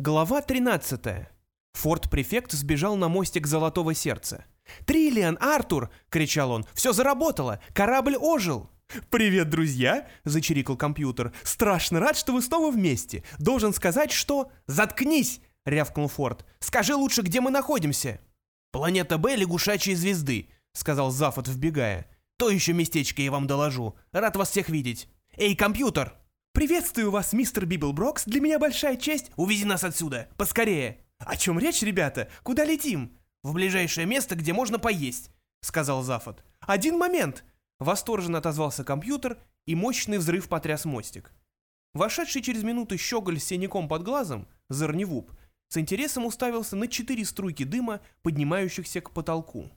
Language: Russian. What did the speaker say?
Глава 13. Форт-префект сбежал на мостик Золотого Сердца. «Триллиан, Артур!» — кричал он. «Все заработало! Корабль ожил!» «Привет, друзья!» — зачирикал компьютер. «Страшно рад, что вы снова вместе. Должен сказать, что...» «Заткнись!» — рявкнул Форд. «Скажи лучше, где мы находимся?» «Планета Б лягушачьей звезды», — сказал Зафот, вбегая. «То еще местечко, я вам доложу. Рад вас всех видеть. Эй, компьютер!» «Приветствую вас, мистер Библброкс. Для меня большая честь. Увези нас отсюда. Поскорее!» «О чем речь, ребята? Куда летим?» «В ближайшее место, где можно поесть», — сказал Зафод. «Один момент!» Восторженно отозвался компьютер, и мощный взрыв потряс мостик. Вошедший через минуту щеголь с синяком под глазом, Зарнивуп, с интересом уставился на четыре струйки дыма, поднимающихся к потолку.